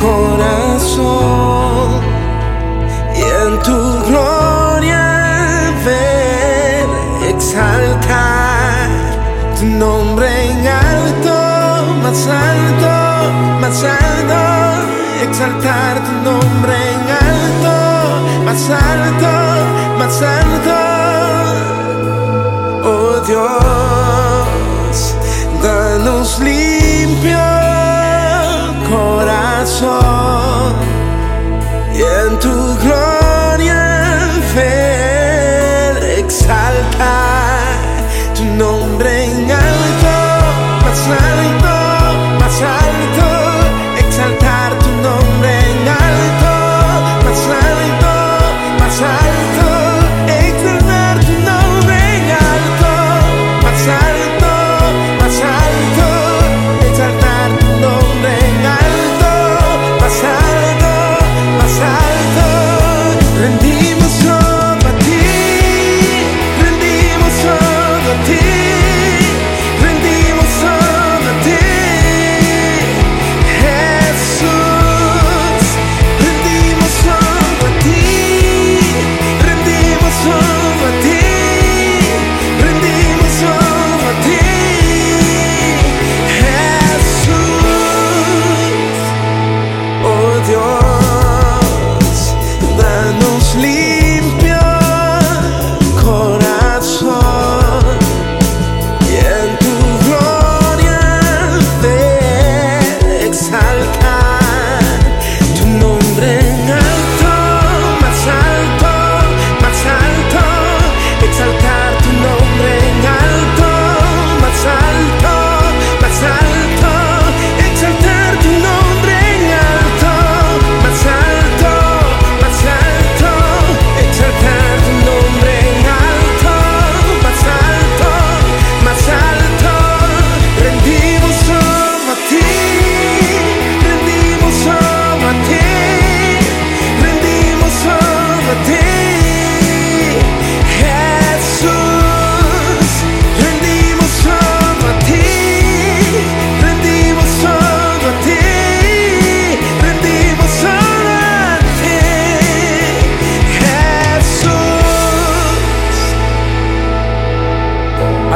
corazón y en tu gloria ver exaltar tu nombre en alto, más alto, más alto, exaltar tu nombre en alto, más alto, más alto, oh Dios, danos limpio en tu gloria ver exaltar tu nombre en alto, alto,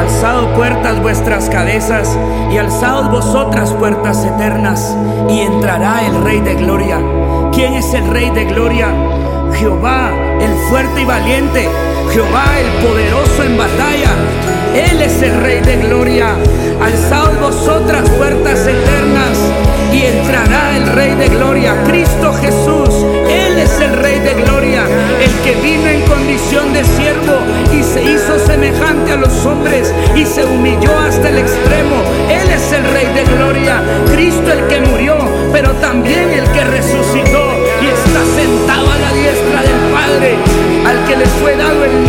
Alzado puertas vuestras cabezas y alzaos vosotras puertas eternas y entrará el Rey de Gloria. ¿Quién es el Rey de Gloria? Jehová, el fuerte y valiente. Jehová, el poderoso en batalla. Él es el Rey de Gloria. Alzaos vosotras puertas eternas y entrará el Rey de Gloria. Cristo Jesús, Él es el Rey de Gloria. El que vino en condición de siervo y se hizo semejante a los hombres y se humilló hasta el extremo. Él es el Rey de Gloria. Cristo el que murió, pero también el que resucitó y está sentado a la diestra del Padre, al que le fue dado el